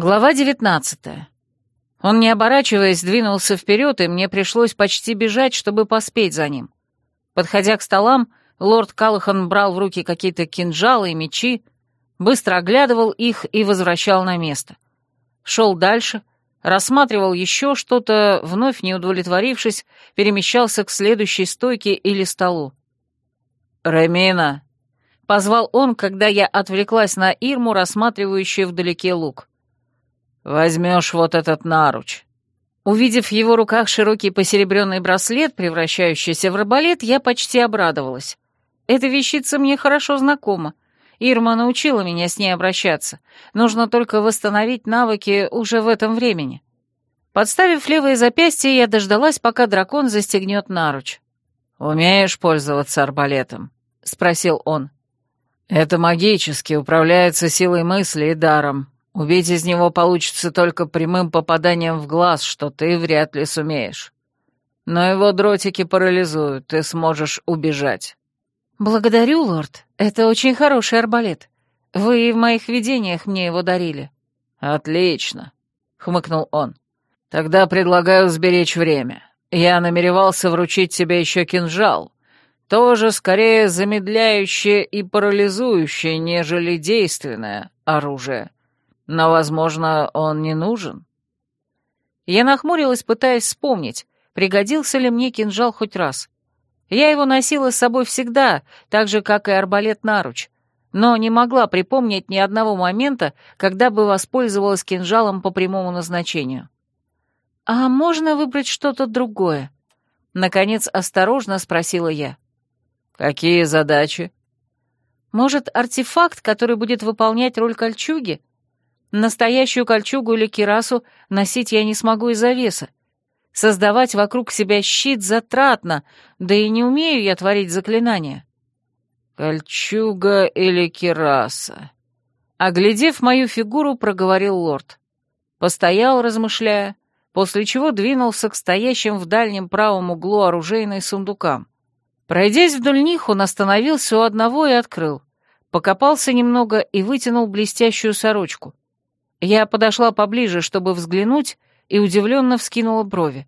Глава девятнадцатая. Он, не оборачиваясь, двинулся вперед, и мне пришлось почти бежать, чтобы поспеть за ним. Подходя к столам, лорд Калахан брал в руки какие-то кинжалы и мечи, быстро оглядывал их и возвращал на место. Шел дальше, рассматривал еще что-то, вновь не удовлетворившись, перемещался к следующей стойке или столу. «Ремина!» — позвал он, когда я отвлеклась на Ирму, рассматривающую вдалеке лук. «Возьмешь вот этот наруч». Увидев в его руках широкий посеребренный браслет, превращающийся в арбалет, я почти обрадовалась. Эта вещица мне хорошо знакома. Ирма научила меня с ней обращаться. Нужно только восстановить навыки уже в этом времени. Подставив левое запястье, я дождалась, пока дракон застегнет наруч. «Умеешь пользоваться арбалетом?» — спросил он. «Это магически, управляется силой мысли и даром. Убить из него получится только прямым попаданием в глаз, что ты вряд ли сумеешь. Но его дротики парализуют, ты сможешь убежать». «Благодарю, лорд. Это очень хороший арбалет. Вы и в моих видениях мне его дарили». «Отлично», — хмыкнул он. «Тогда предлагаю сберечь время. Я намеревался вручить тебе еще кинжал, тоже скорее замедляющее и парализующее, нежели действенное оружие. Но, возможно, он не нужен. Я нахмурилась, пытаясь вспомнить, пригодился ли мне кинжал хоть раз. Я его носила с собой всегда, так же, как и арбалет-наруч, но не могла припомнить ни одного момента, когда бы воспользовалась кинжалом по прямому назначению. «А можно выбрать что-то другое?» Наконец, осторожно спросила я. «Какие задачи?» «Может, артефакт, который будет выполнять роль кольчуги?» Настоящую кольчугу или кирасу носить я не смогу из-за веса. Создавать вокруг себя щит затратно, да и не умею я творить заклинания. Кольчуга или кираса? Оглядев мою фигуру, проговорил лорд. Постоял, размышляя, после чего двинулся к стоящим в дальнем правом углу оружейной сундукам. Пройдясь вдоль них, он остановился у одного и открыл. Покопался немного и вытянул блестящую сорочку. Я подошла поближе, чтобы взглянуть, и удивленно вскинула брови.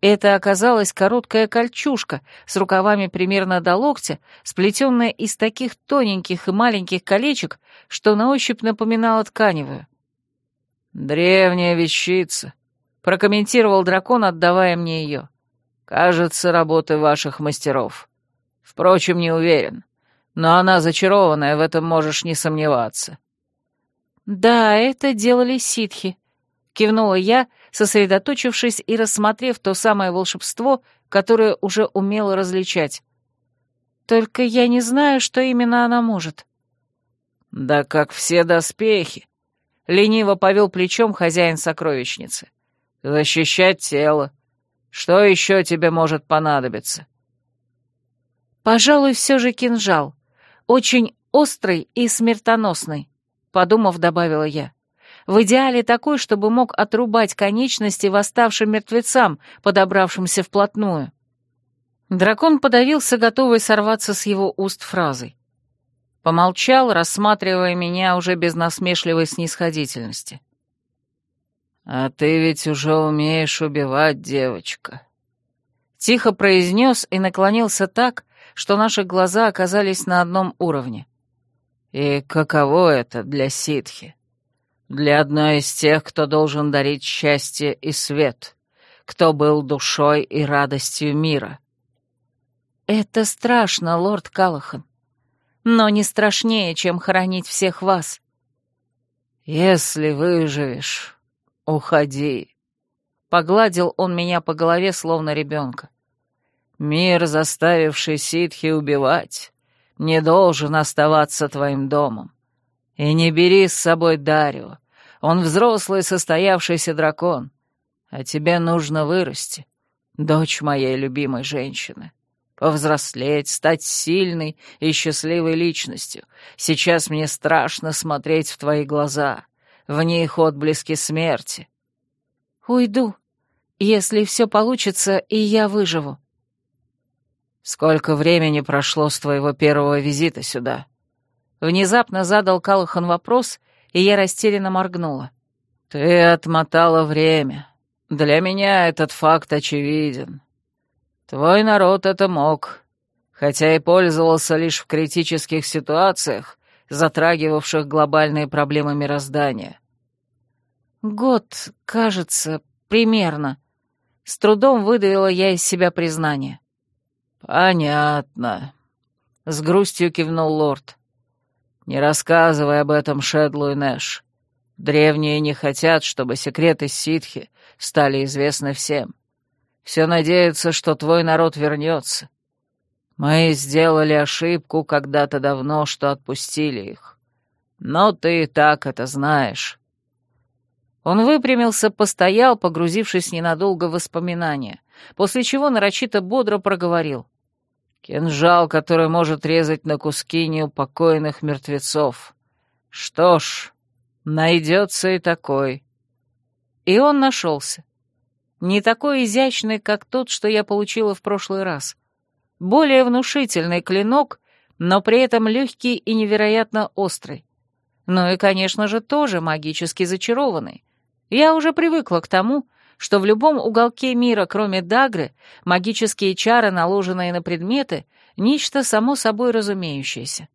Это оказалась короткая кольчушка с рукавами примерно до локтя, сплетенная из таких тоненьких и маленьких колечек, что на ощупь напоминала тканевую. «Древняя вещица», — прокомментировал дракон, отдавая мне ее. «Кажется, работы ваших мастеров. Впрочем, не уверен. Но она зачарованная, в этом можешь не сомневаться». «Да, это делали ситхи», — кивнула я, сосредоточившись и рассмотрев то самое волшебство, которое уже умела различать. «Только я не знаю, что именно она может». «Да как все доспехи», — лениво повел плечом хозяин сокровищницы. «Защищать тело. Что еще тебе может понадобиться?» «Пожалуй, все же кинжал. Очень острый и смертоносный подумав, добавила я. В идеале такой, чтобы мог отрубать конечности восставшим мертвецам, подобравшимся вплотную. Дракон подавился, готовый сорваться с его уст фразой. Помолчал, рассматривая меня уже без насмешливой снисходительности. «А ты ведь уже умеешь убивать, девочка», — тихо произнес и наклонился так, что наши глаза оказались на одном уровне. И каково это для ситхи? Для одной из тех, кто должен дарить счастье и свет, кто был душой и радостью мира. Это страшно, лорд Калахан, но не страшнее, чем хоронить всех вас. Если выживешь, уходи. Погладил он меня по голове, словно ребенка. Мир, заставивший ситхи убивать, не должен оставаться твоим домом. И не бери с собой Дарио. Он взрослый состоявшийся дракон. А тебе нужно вырасти, дочь моей любимой женщины. Повзрослеть, стать сильной и счастливой личностью. Сейчас мне страшно смотреть в твои глаза. В них отблески смерти. Уйду, если все получится, и я выживу. «Сколько времени прошло с твоего первого визита сюда?» Внезапно задал Калахан вопрос, и я растерянно моргнула. Ты отмотала время. Для меня этот факт очевиден. Твой народ это мог, хотя и пользовался лишь в критических ситуациях, затрагивавших глобальные проблемы мироздания. Год, кажется, примерно. С трудом выдавила я из себя признание. Понятно. С грустью кивнул лорд. Не рассказывай об этом Шедлу и Нэш. Древние не хотят, чтобы секреты ситхи стали известны всем. Все надеются, что твой народ вернется. Мы сделали ошибку когда-то давно, что отпустили их. Но ты и так это знаешь». Он выпрямился, постоял, погрузившись ненадолго в воспоминания, после чего нарочито бодро проговорил. «Кинжал, который может резать на куски неупокоенных мертвецов. Что ж, найдется и такой». И он нашелся не такой изящный, как тот, что я получила в прошлый раз. Более внушительный клинок, но при этом легкий и невероятно острый. Ну и, конечно же, тоже магически зачарованный. Я уже привыкла к тому, что в любом уголке мира, кроме Дагры, магические чары, наложенные на предметы, нечто само собой разумеющееся.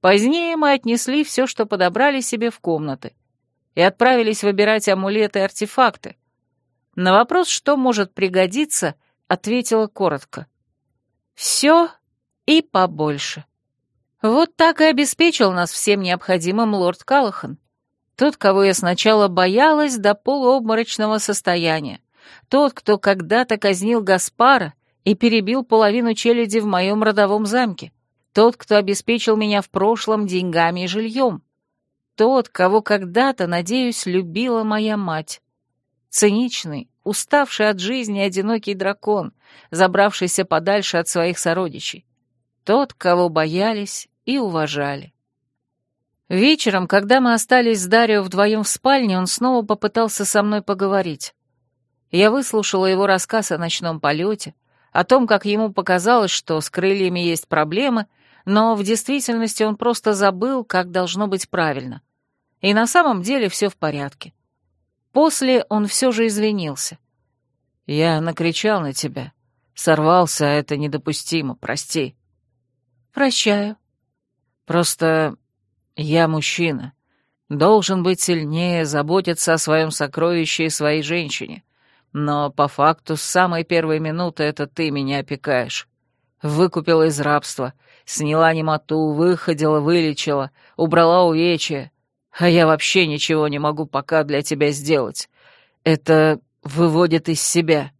Позднее мы отнесли все, что подобрали себе в комнаты, и отправились выбирать амулеты и артефакты, на вопрос, что может пригодиться, ответила коротко. «Все и побольше». Вот так и обеспечил нас всем необходимым лорд Калахан. Тот, кого я сначала боялась до полуобморочного состояния. Тот, кто когда-то казнил Гаспара и перебил половину челяди в моем родовом замке. Тот, кто обеспечил меня в прошлом деньгами и жильем. Тот, кого когда-то, надеюсь, любила моя мать. Циничный, уставший от жизни одинокий дракон, забравшийся подальше от своих сородичей. Тот, кого боялись и уважали. Вечером, когда мы остались с Дарио вдвоем в спальне, он снова попытался со мной поговорить. Я выслушала его рассказ о ночном полете, о том, как ему показалось, что с крыльями есть проблемы, но в действительности он просто забыл, как должно быть правильно. И на самом деле все в порядке. После он все же извинился. «Я накричал на тебя. Сорвался, а это недопустимо, прости». «Прощаю». «Просто я мужчина. Должен быть сильнее, заботиться о своем сокровище и своей женщине. Но по факту с самой первой минуты это ты меня опекаешь. Выкупила из рабства, сняла немоту, выходила, вылечила, убрала увечья, а я вообще ничего не могу пока для тебя сделать. Это выводит из себя».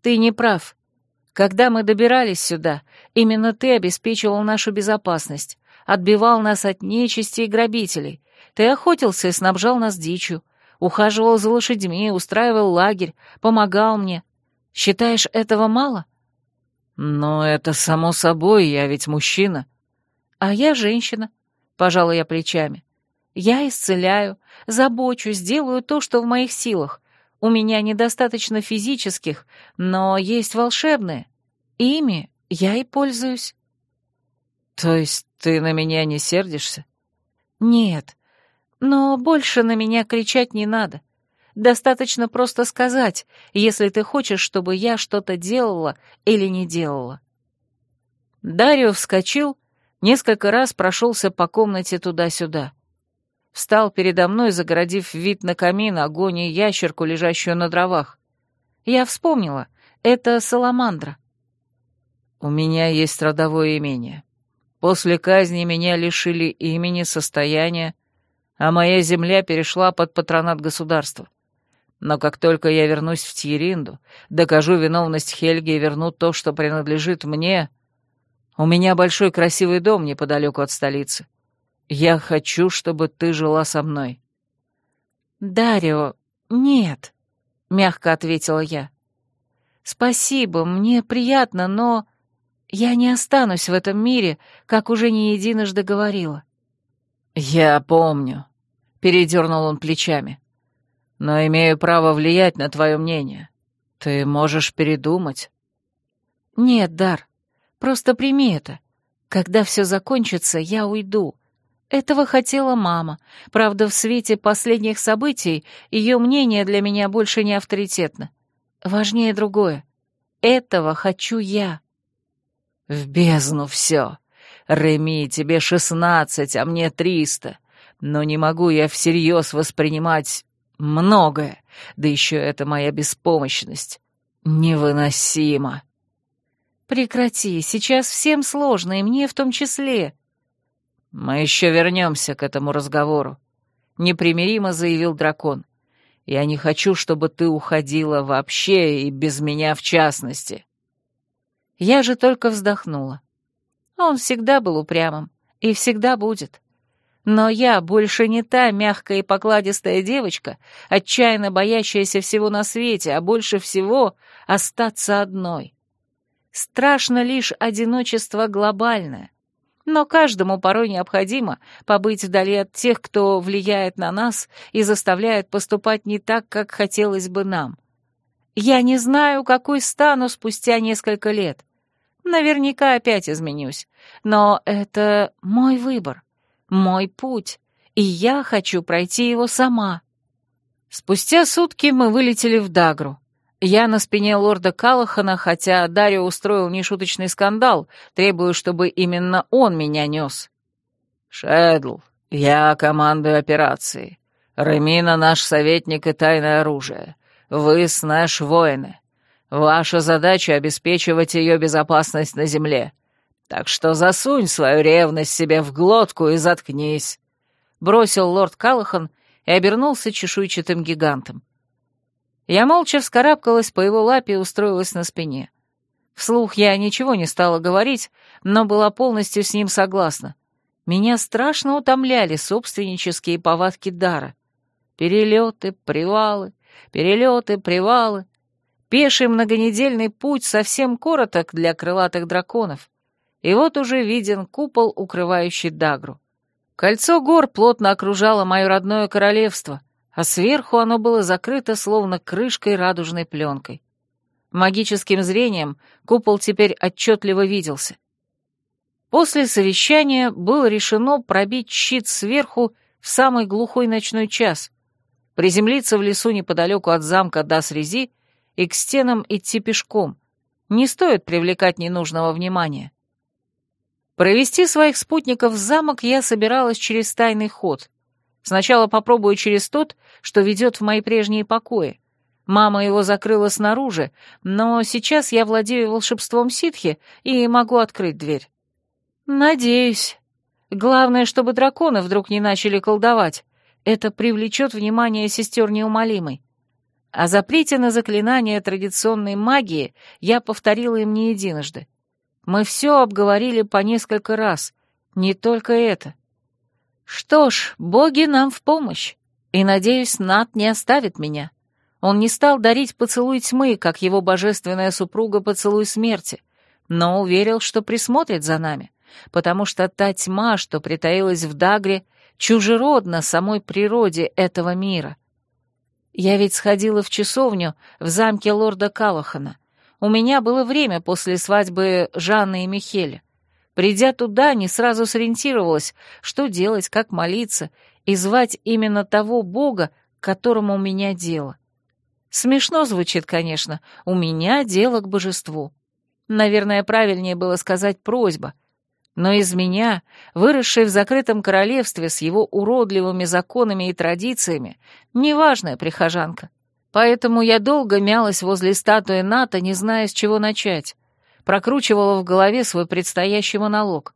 «Ты не прав. Когда мы добирались сюда, именно ты обеспечивал нашу безопасность, отбивал нас от нечисти и грабителей. Ты охотился и снабжал нас дичью, ухаживал за лошадьми, устраивал лагерь, помогал мне. Считаешь, этого мало?» «Но это само собой, я ведь мужчина». «А я женщина», — пожала я плечами. Я исцеляю, забочусь, делаю то, что в моих силах. У меня недостаточно физических, но есть волшебные. Ими я и пользуюсь. То есть ты на меня не сердишься? Нет, но больше на меня кричать не надо. Достаточно просто сказать, если ты хочешь, чтобы я что-то делала или не делала. Дарио вскочил, несколько раз прошелся по комнате туда-сюда встал передо мной, загородив вид на камин, огонь и ящерку, лежащую на дровах. Я вспомнила, это саламандра. У меня есть родовое имение. После казни меня лишили имени, состояния, а моя земля перешла под патронат государства. Но как только я вернусь в Тьеринду, докажу виновность Хельги и верну то, что принадлежит мне... У меня большой красивый дом неподалеку от столицы. Я хочу, чтобы ты жила со мной». «Дарио, нет», — мягко ответила я. «Спасибо, мне приятно, но я не останусь в этом мире, как уже не единожды говорила». «Я помню», — передернул он плечами. «Но имею право влиять на твое мнение. Ты можешь передумать». «Нет, Дар, просто прими это. Когда все закончится, я уйду. Этого хотела мама. Правда, в свете последних событий ее мнение для меня больше не авторитетно. Важнее другое. Этого хочу я. В бездну все. Реми, тебе шестнадцать, а мне триста. Но не могу я всерьез воспринимать многое. Да еще это моя беспомощность. Невыносимо. Прекрати, сейчас всем сложно, и мне в том числе. Мы еще вернемся к этому разговору. Непримиримо заявил дракон. Я не хочу, чтобы ты уходила вообще и без меня в частности. Я же только вздохнула. Он всегда был упрямым и всегда будет. Но я больше не та мягкая и покладистая девочка, отчаянно боящаяся всего на свете, а больше всего остаться одной. Страшно лишь одиночество глобальное. Но каждому порой необходимо побыть вдали от тех, кто влияет на нас и заставляет поступать не так, как хотелось бы нам. Я не знаю, какой стану спустя несколько лет. Наверняка опять изменюсь. Но это мой выбор мой путь, и я хочу пройти его сама. Спустя сутки мы вылетели в Дагру. Я на спине лорда Калахана, хотя Дарио устроил нешуточный скандал, требуя, чтобы именно он меня нес. «Шедл, я командую операцией. Ремина наш советник и тайное оружие. Вы с наш воины. Ваша задача — обеспечивать ее безопасность на земле. Так что засунь свою ревность себе в глотку и заткнись», — бросил лорд Калахан и обернулся чешуйчатым гигантом. Я молча вскарабкалась по его лапе и устроилась на спине. Вслух я ничего не стала говорить, но была полностью с ним согласна. Меня страшно утомляли собственнические повадки дара. Перелеты, привалы, перелеты, привалы. Пеший многонедельный путь совсем короток для крылатых драконов и вот уже виден купол, укрывающий Дагру. Кольцо гор плотно окружало мое родное королевство, а сверху оно было закрыто словно крышкой радужной пленкой. Магическим зрением купол теперь отчетливо виделся. После совещания было решено пробить щит сверху в самый глухой ночной час, приземлиться в лесу неподалеку от замка Дас-Рези и к стенам идти пешком. Не стоит привлекать ненужного внимания. Провести своих спутников в замок я собиралась через тайный ход. Сначала попробую через тот, что ведет в мои прежние покои. Мама его закрыла снаружи, но сейчас я владею волшебством ситхи и могу открыть дверь. Надеюсь. Главное, чтобы драконы вдруг не начали колдовать. Это привлечет внимание сестер неумолимой. О запрете на заклинание традиционной магии я повторила им не единожды. Мы все обговорили по несколько раз, не только это. Что ж, боги нам в помощь, и, надеюсь, Нат не оставит меня. Он не стал дарить поцелуй тьмы, как его божественная супруга поцелуй смерти, но уверил, что присмотрит за нами, потому что та тьма, что притаилась в Дагре, чужеродна самой природе этого мира. Я ведь сходила в часовню в замке лорда Калахана, у меня было время после свадьбы Жанны и Михеля. Придя туда, не сразу сориентировалась, что делать, как молиться, и звать именно того бога, к которому у меня дело. Смешно звучит, конечно, у меня дело к божеству. Наверное, правильнее было сказать «просьба», но из меня, выросшей в закрытом королевстве с его уродливыми законами и традициями, неважная прихожанка. Поэтому я долго мялась возле статуи Ната, не зная, с чего начать. Прокручивала в голове свой предстоящий монолог.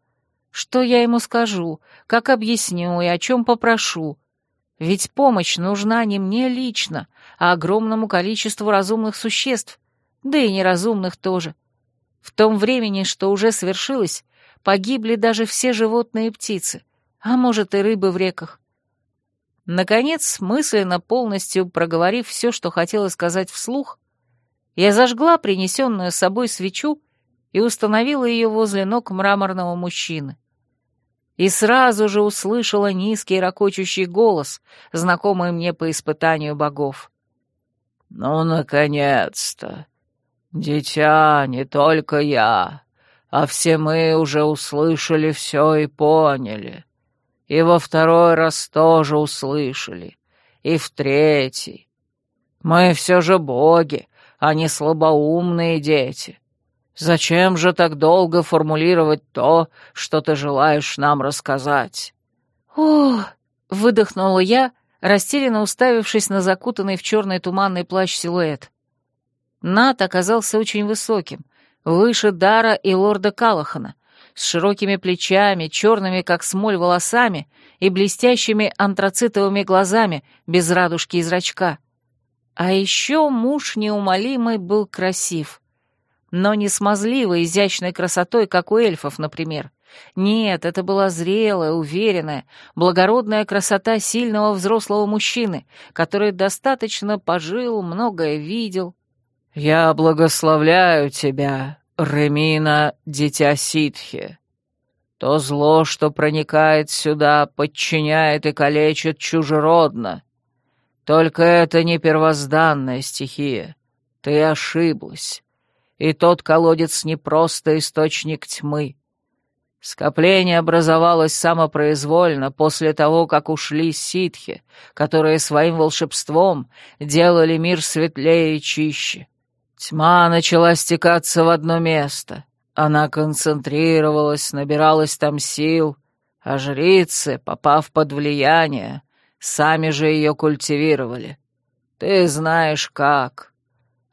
Что я ему скажу, как объясню и о чем попрошу? Ведь помощь нужна не мне лично, а огромному количеству разумных существ, да и неразумных тоже. В том времени, что уже свершилось, погибли даже все животные и птицы, а может и рыбы в реках. Наконец, мысленно полностью проговорив все, что хотела сказать вслух, я зажгла принесенную с собой свечу и установила ее возле ног мраморного мужчины. И сразу же услышала низкий ракочущий голос, знакомый мне по испытанию богов. «Ну, наконец-то! Дитя, не только я, а все мы уже услышали все и поняли. И во второй раз тоже услышали. И в третий. Мы все же боги, а не слабоумные дети. Зачем же так долго формулировать то, что ты желаешь нам рассказать?» «О!» — выдохнула я, растерянно уставившись на закутанный в черный туманный плащ силуэт. Нат оказался очень высоким, выше Дара и лорда Калахана, с широкими плечами, черными, как смоль, волосами и блестящими антрацитовыми глазами без радужки и зрачка. А еще муж неумолимый был красив. Но не смазливой, изящной красотой, как у эльфов, например. Нет, это была зрелая, уверенная, благородная красота сильного взрослого мужчины, который достаточно пожил, многое видел. «Я благословляю тебя, Ремина, дитя ситхи. То зло, что проникает сюда, подчиняет и калечит чужеродно. Только это не первозданная стихия. Ты ошиблась. И тот колодец не просто источник тьмы. Скопление образовалось самопроизвольно после того, как ушли ситхи, которые своим волшебством делали мир светлее и чище. Тьма начала стекаться в одно место. Она концентрировалась, набиралась там сил, а жрицы, попав под влияние, сами же ее культивировали. Ты знаешь как.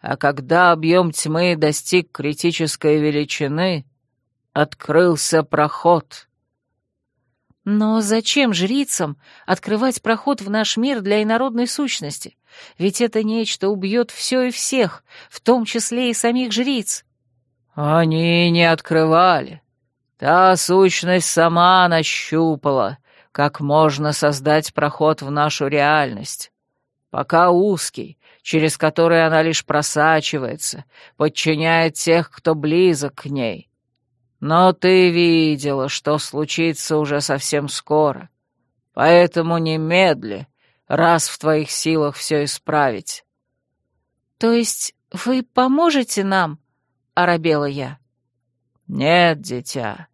А когда объем тьмы достиг критической величины, открылся проход. Но зачем жрицам открывать проход в наш мир для инородной сущности? Ведь это нечто убьет все и всех, в том числе и самих жриц. Они не открывали. Та сущность сама нащупала, как можно создать проход в нашу реальность. Пока узкий, через который она лишь просачивается, подчиняет тех, кто близок к ней. Но ты видела, что случится уже совсем скоро. Поэтому немедли, раз в твоих силах все исправить. То есть вы поможете нам? Оробела я. Нет, дитя.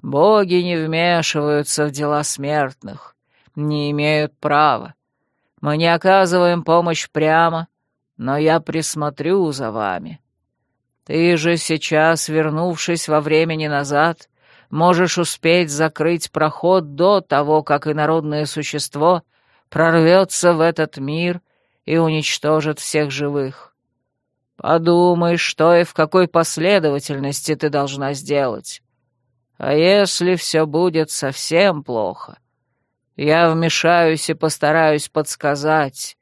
Боги не вмешиваются в дела смертных, не имеют права. Мы не оказываем помощь прямо, но я присмотрю за вами. Ты же сейчас, вернувшись во времени назад, можешь успеть закрыть проход до того, как инородное существо прорвется в этот мир и уничтожит всех живых. Подумай, что и в какой последовательности ты должна сделать. А если все будет совсем плохо, я вмешаюсь и постараюсь подсказать.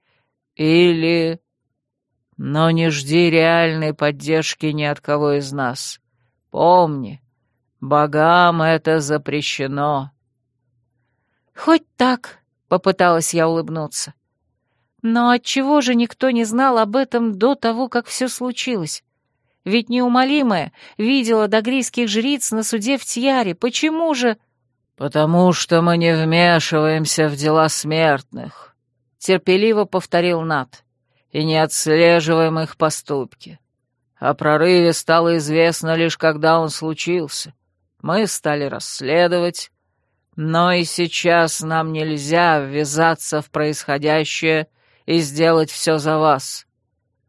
Или... Но не жди реальной поддержки ни от кого из нас. Помни, богам это запрещено. Хоть так, — попыталась я улыбнуться. Но отчего же никто не знал об этом до того, как все случилось? Ведь неумолимая видела догрийских жриц на суде в Тьяре. Почему же... «Потому что мы не вмешиваемся в дела смертных», — терпеливо повторил Нат, «и не отслеживаем их поступки. О прорыве стало известно лишь когда он случился. Мы стали расследовать, но и сейчас нам нельзя ввязаться в происходящее и сделать все за вас.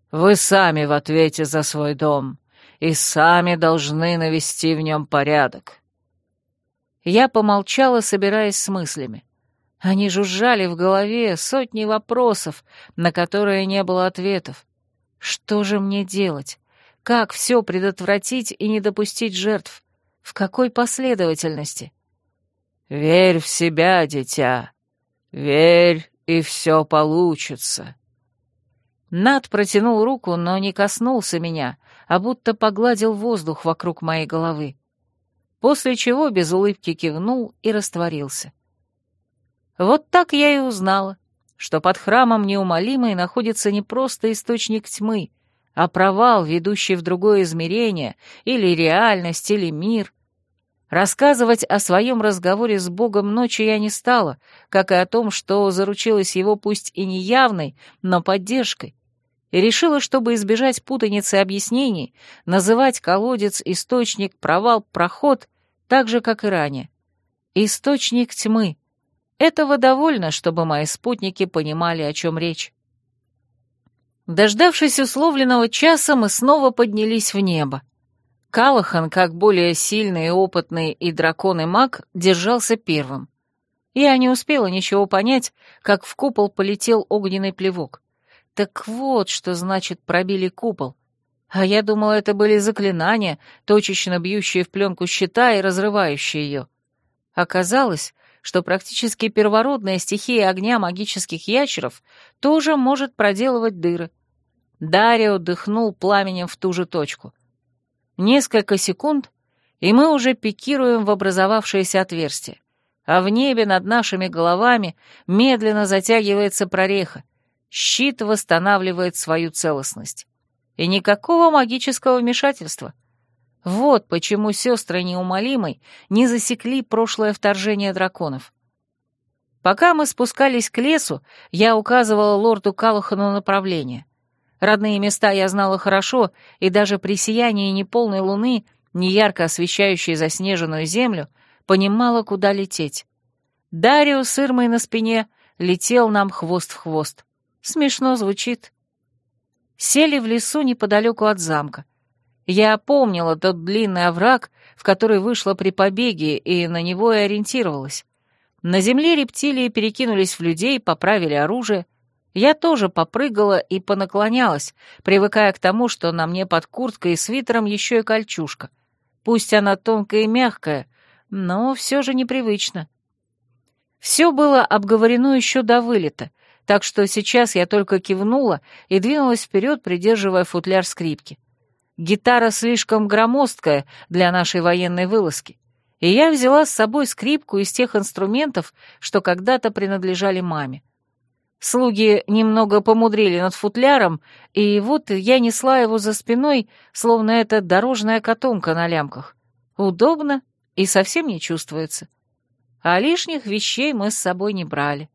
Вы сами в ответе за свой дом и сами должны навести в нем порядок». Я помолчала, собираясь с мыслями. Они жужжали в голове сотни вопросов, на которые не было ответов. Что же мне делать? Как все предотвратить и не допустить жертв? В какой последовательности? «Верь в себя, дитя. Верь, и все получится». Над протянул руку, но не коснулся меня, а будто погладил воздух вокруг моей головы после чего без улыбки кивнул и растворился. Вот так я и узнала, что под храмом неумолимой находится не просто источник тьмы, а провал, ведущий в другое измерение, или реальность, или мир. Рассказывать о своем разговоре с Богом ночью я не стала, как и о том, что заручилась его пусть и неявной, но поддержкой, и решила, чтобы избежать путаницы объяснений, называть колодец, источник, провал, проход так же, как и ранее. Источник тьмы, Этого довольно, чтобы мои спутники понимали, о чем речь. Дождавшись условленного часа, мы снова поднялись в небо. Калахан, как более сильный и опытный и дракон и маг, держался первым. Я не успела ничего понять, как в купол полетел огненный плевок. Так вот, что значит пробили купол. А я думала, это были заклинания, точечно бьющие в пленку щита и разрывающие ее. Оказалось, что практически первородная стихия огня магических ящеров тоже может проделывать дыры. Дарио дыхнул пламенем в ту же точку. Несколько секунд, и мы уже пикируем в образовавшееся отверстие, а в небе над нашими головами медленно затягивается прореха, щит восстанавливает свою целостность. И никакого магического вмешательства. Вот почему сестры неумолимой не засекли прошлое вторжение драконов. Пока мы спускались к лесу, я указывала лорду Калахану направление. Родные места я знала хорошо, и даже при сиянии неполной луны, неярко освещающей заснеженную землю, понимала, куда лететь. Дариус с Ирмой на спине летел нам хвост в хвост. Смешно звучит. Сели в лесу неподалеку от замка. Я помнила тот длинный овраг, в который вышла при побеге, и на него и ориентировалась. На земле рептилии перекинулись в людей, поправили оружие — я тоже попрыгала и понаклонялась, привыкая к тому, что на мне под курткой и свитером еще и кольчушка. Пусть она тонкая и мягкая, но все же непривычно. Все было обговорено еще до вылета, так что сейчас я только кивнула и двинулась вперед, придерживая футляр скрипки. Гитара слишком громоздкая для нашей военной вылазки, и я взяла с собой скрипку из тех инструментов, что когда-то принадлежали маме. Слуги немного помудрили над футляром, и вот я несла его за спиной, словно это дорожная котомка на лямках. Удобно и совсем не чувствуется. А лишних вещей мы с собой не брали.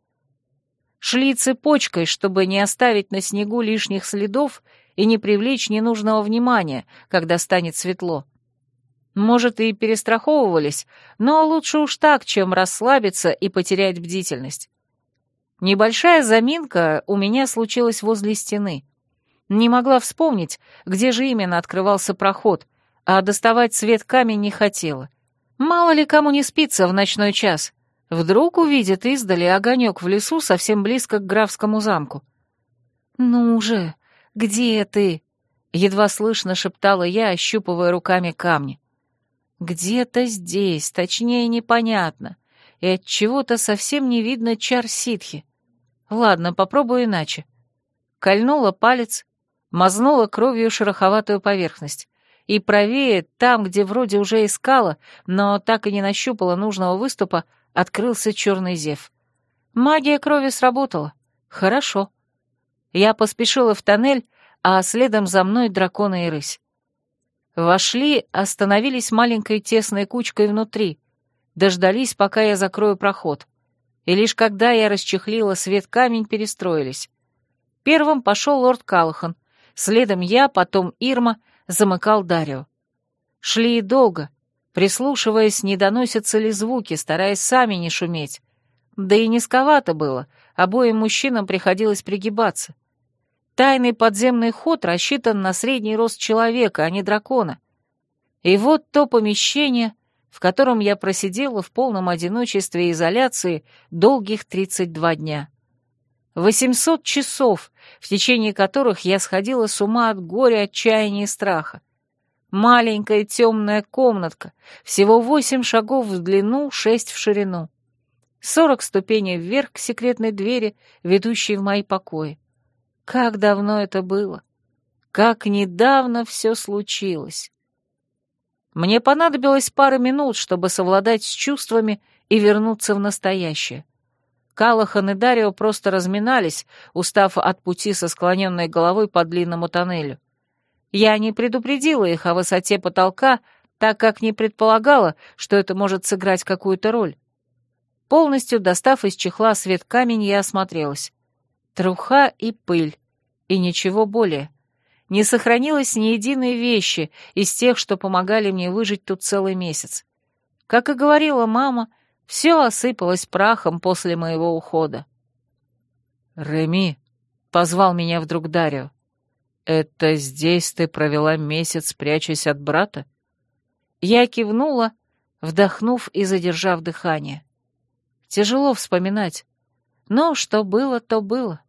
Шли цепочкой, чтобы не оставить на снегу лишних следов и не привлечь ненужного внимания, когда станет светло. Может, и перестраховывались, но лучше уж так, чем расслабиться и потерять бдительность. Небольшая заминка у меня случилась возле стены. Не могла вспомнить, где же именно открывался проход, а доставать свет камень не хотела. Мало ли кому не спится в ночной час. Вдруг увидит издали огонек в лесу совсем близко к графскому замку. «Ну же, где ты?» — едва слышно шептала я, ощупывая руками камни. «Где-то здесь, точнее непонятно, и от чего то совсем не видно чар ситхи. Ладно, попробую иначе. Кольнула палец, мазнула кровью шероховатую поверхность. И правее, там, где вроде уже искала, но так и не нащупала нужного выступа, открылся черный зев. Магия крови сработала. Хорошо. Я поспешила в тоннель, а следом за мной дракона и рысь. Вошли, остановились маленькой тесной кучкой внутри, дождались, пока я закрою проход и лишь когда я расчехлила свет камень, перестроились. Первым пошел лорд Калахан, следом я, потом Ирма, замыкал Дарио. Шли и долго, прислушиваясь, не доносятся ли звуки, стараясь сами не шуметь. Да и низковато было, обоим мужчинам приходилось пригибаться. Тайный подземный ход рассчитан на средний рост человека, а не дракона. И вот то помещение, в котором я просидела в полном одиночестве и изоляции долгих 32 дня. 800 часов, в течение которых я сходила с ума от горя, отчаяния и страха. Маленькая темная комнатка, всего восемь шагов в длину, шесть в ширину. Сорок ступеней вверх к секретной двери, ведущей в мои покои. Как давно это было! Как недавно все случилось! Мне понадобилось пара минут, чтобы совладать с чувствами и вернуться в настоящее. Калахан и Дарио просто разминались, устав от пути со склоненной головой по длинному тоннелю. Я не предупредила их о высоте потолка, так как не предполагала, что это может сыграть какую-то роль. Полностью достав из чехла свет камень, я осмотрелась. Труха и пыль, и ничего более — не сохранилось ни единой вещи из тех, что помогали мне выжить тут целый месяц. Как и говорила мама, Все осыпалось прахом после моего ухода. «Реми», — позвал меня вдруг Дарио, — «это здесь ты провела месяц, прячась от брата?» Я кивнула, вдохнув и задержав дыхание. Тяжело вспоминать, но что было, то было.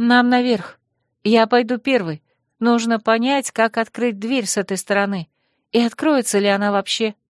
«Нам наверх. Я пойду первый. Нужно понять, как открыть дверь с этой стороны, и откроется ли она вообще».